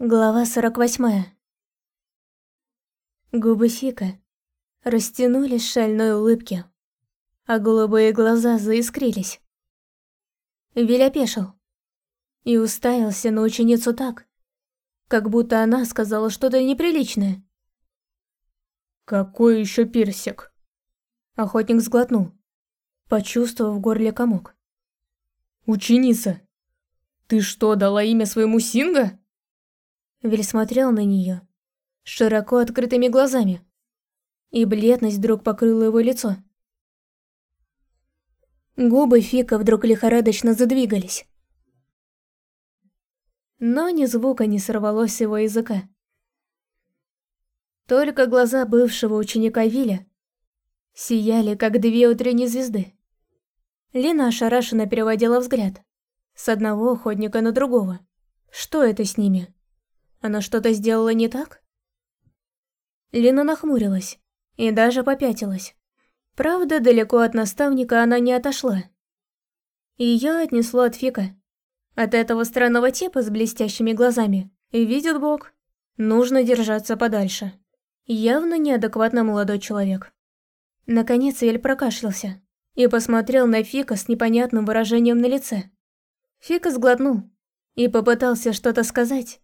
Глава 48. Губы Фика растянулись в шальной улыбке, а голубые глаза заискрились. Виль опешил и уставился на ученицу так, как будто она сказала что-то неприличное. «Какой еще персик?» Охотник сглотнул, почувствовав в горле комок. «Ученица, ты что, дала имя своему Синга?» Виль смотрел на нее широко открытыми глазами, и бледность вдруг покрыла его лицо. Губы Фика вдруг лихорадочно задвигались. Но ни звука не сорвалось с его языка. Только глаза бывшего ученика Виля сияли, как две утренние звезды. Лина ошарашенно переводила взгляд с одного охотника на другого. Что это с ними? Она что-то сделала не так? Лина нахмурилась и даже попятилась. Правда, далеко от наставника она не отошла. Ее отнесло от Фика. От этого странного типа с блестящими глазами. И видит Бог, нужно держаться подальше. Явно неадекватно молодой человек. Наконец Эль прокашлялся и посмотрел на Фика с непонятным выражением на лице. Фика сглотнул и попытался что-то сказать,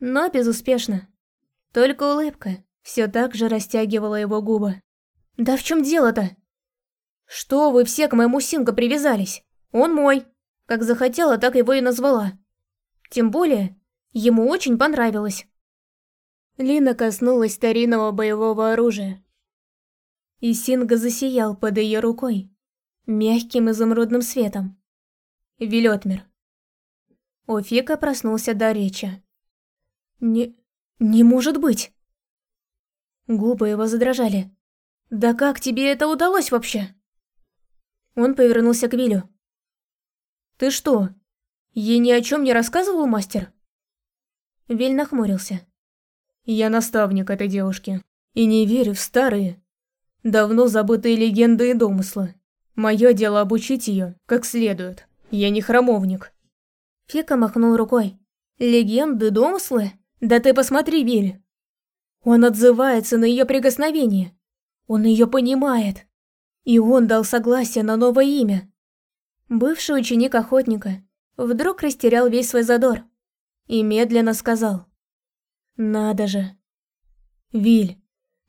но безуспешно. Только улыбка все так же растягивала его губы. «Да в чем дело-то? Что вы все к моему Синго привязались? Он мой. Как захотела, так его и назвала. Тем более, ему очень понравилось». Лина коснулась старинного боевого оружия. И Синга засиял под ее рукой, мягким изумрудным светом. Велетмер. У Фика проснулся до речи. Не... не может быть. Губы его задрожали. Да как тебе это удалось вообще? Он повернулся к Вилю. Ты что, ей ни о чем не рассказывал, мастер? Виль нахмурился. Я наставник этой девушки. И не верю в старые, давно забытые легенды и домыслы. Мое дело обучить ее как следует. Я не храмовник. Фика махнул рукой. Легенды, домыслы? Да ты посмотри, Виль. Он отзывается на ее прикосновение. Он ее понимает. И он дал согласие на новое имя. Бывший ученик охотника вдруг растерял весь свой задор и медленно сказал. «Надо же. Виль,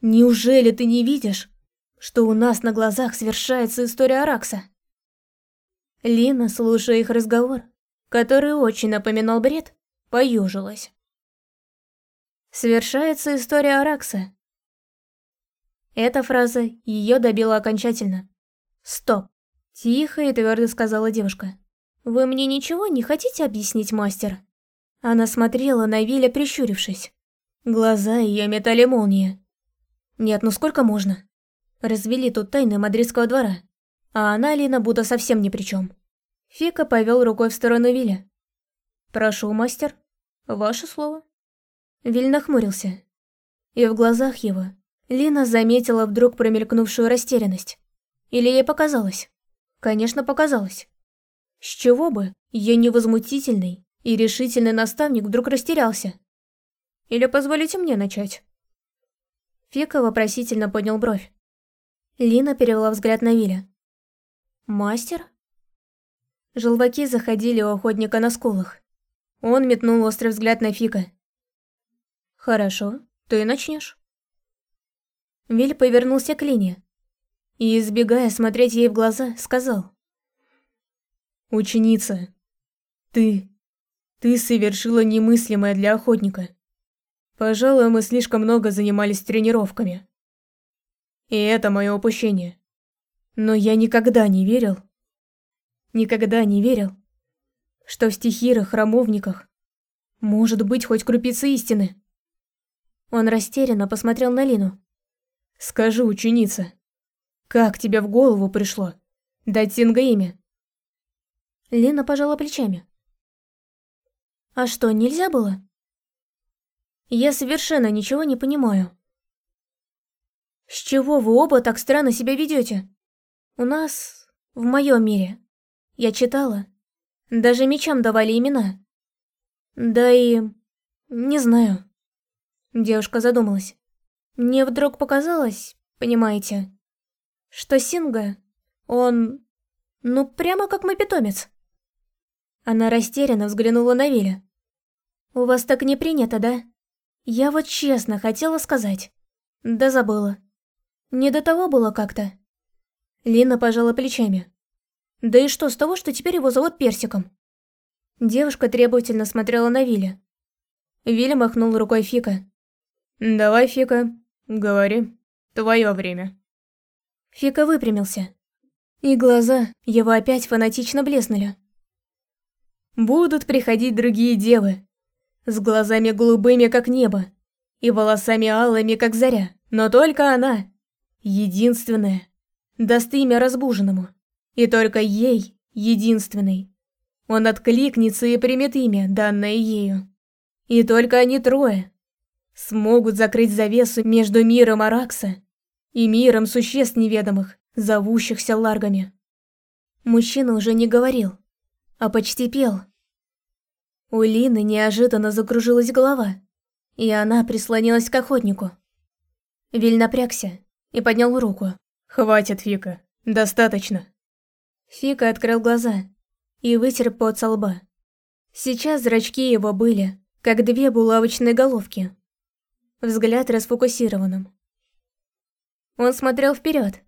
неужели ты не видишь, что у нас на глазах совершается история Аракса?» Лина, слушая их разговор, который очень напоминал бред, поюжилась. Совершается история Аракса. Эта фраза ее добила окончательно. «Стоп!» – тихо и твердо сказала девушка. «Вы мне ничего не хотите объяснить, мастер?» Она смотрела на Виля, прищурившись. Глаза ее метали молнии. «Нет, ну сколько можно?» Развели тут тайны мадридского двора, а она, Лина, будто совсем ни при чем. Фика повел рукой в сторону Виля. «Прошу, мастер, ваше слово». Виль нахмурился. И в глазах его Лина заметила вдруг промелькнувшую растерянность. Или ей показалось? Конечно, показалось. С чего бы ее невозмутительный и решительный наставник вдруг растерялся? Или позволите мне начать? Фика вопросительно поднял бровь. Лина перевела взгляд на Виля. «Мастер?» Желваки заходили у охотника на скулах. Он метнул острый взгляд на Фика. «Хорошо, ты начнешь». Виль повернулся к Лине и, избегая смотреть ей в глаза, сказал. «Ученица, ты... ты совершила немыслимое для охотника. Пожалуй, мы слишком много занимались тренировками. И это мое упущение. Но я никогда не верил, никогда не верил, что в стихирах, храмовниках может быть хоть крупица истины. Он растерянно посмотрел на Лину. «Скажи, ученица, как тебе в голову пришло дать Синга имя?» Лина пожала плечами. «А что, нельзя было?» «Я совершенно ничего не понимаю». «С чего вы оба так странно себя ведете? У нас, в моем мире, я читала, даже мечам давали имена. Да и Не знаю. Девушка задумалась. Мне вдруг показалось, понимаете, что Синга, он... ну прямо как мой питомец. Она растерянно взглянула на Виля. «У вас так не принято, да? Я вот честно хотела сказать. Да забыла. Не до того было как-то». Лина пожала плечами. «Да и что с того, что теперь его зовут Персиком?» Девушка требовательно смотрела на Виля. Виля махнул рукой Фика. «Давай, Фика, говори. Твое время». Фика выпрямился. И глаза его опять фанатично блеснули. Будут приходить другие девы. С глазами голубыми, как небо. И волосами алыми, как заря. Но только она. Единственная. Даст имя разбуженному. И только ей, единственной. Он откликнется и примет имя, данное ею. И только они трое смогут закрыть завесу между миром Аракса и миром существ неведомых, зовущихся ларгами. Мужчина уже не говорил, а почти пел. У Лины неожиданно закружилась голова, и она прислонилась к охотнику. Виль напрягся и поднял руку. «Хватит, Фика, достаточно». Фика открыл глаза и вытер пот со лба. Сейчас зрачки его были, как две булавочные головки. Взгляд расфокусированным. Он смотрел вперед,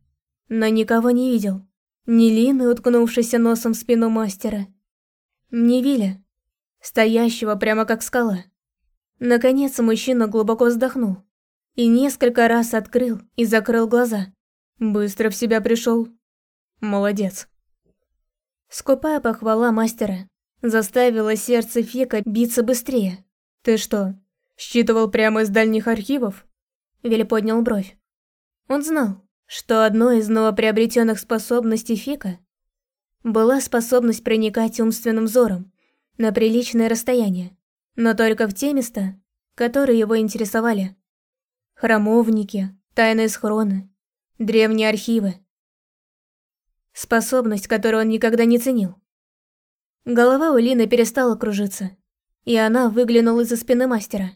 но никого не видел. Ни Лины, уткнувшейся носом в спину мастера, ни Виля, стоящего прямо как скала. Наконец мужчина глубоко вздохнул и несколько раз открыл и закрыл глаза. Быстро в себя пришел. Молодец. Скупая похвала мастера заставила сердце Фика биться быстрее. «Ты что, считывал прямо из дальних архивов?» Вилли поднял бровь. Он знал, что одной из новоприобретенных способностей Фика была способность проникать умственным взором на приличное расстояние, но только в те места, которые его интересовали. Храмовники, тайные схроны, древние архивы. Способность, которую он никогда не ценил. Голова у Лины перестала кружиться, и она выглянула из-за спины мастера.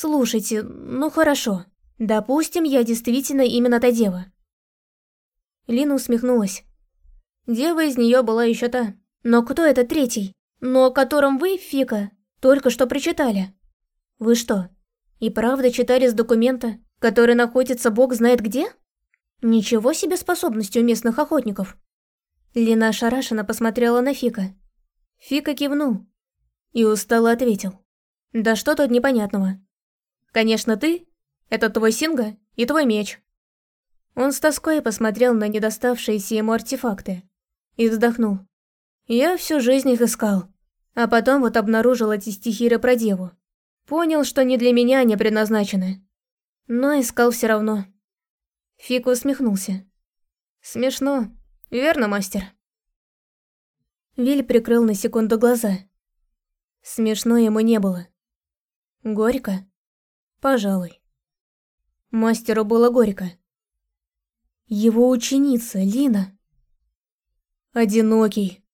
«Слушайте, ну хорошо, допустим, я действительно именно та дева». Лина усмехнулась. Дева из нее была еще та. Но кто этот третий? но о котором вы, Фика, только что прочитали. Вы что, и правда читали с документа, который находится бог знает где? Ничего себе способности у местных охотников. Лина ошарашенно посмотрела на Фика. Фика кивнул и устало ответил. Да что тут непонятного? Конечно, ты — это твой синга и твой меч. Он с тоской посмотрел на недоставшиеся ему артефакты и вздохнул. Я всю жизнь их искал. А потом вот обнаружил эти стихиры про деву. Понял, что не для меня они предназначены. Но искал все равно. Фику усмехнулся. Смешно, верно, мастер? Виль прикрыл на секунду глаза. Смешно ему не было. Горько? Пожалуй. Мастеру было горько. Его ученица, Лина. Одинокий,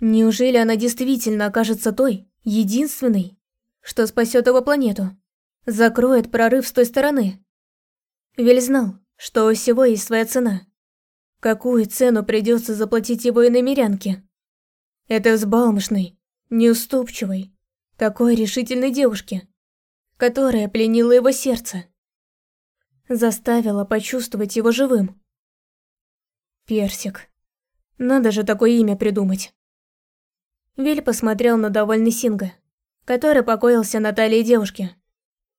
Неужели она действительно окажется той, единственной, что спасет его планету? Закроет прорыв с той стороны? Вель знал, что у всего есть своя цена. Какую цену придется заплатить его иномерянке? Это взбалмошной, неуступчивой, такой решительной девушке, которая пленила его сердце. Заставила почувствовать его живым. Персик. Надо же такое имя придумать. Виль посмотрел на довольный Синга, который покоился на талии девушки.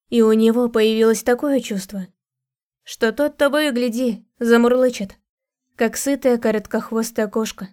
И у него появилось такое чувство, что тот того и гляди, замурлычет, как сытая короткохвостая кошка.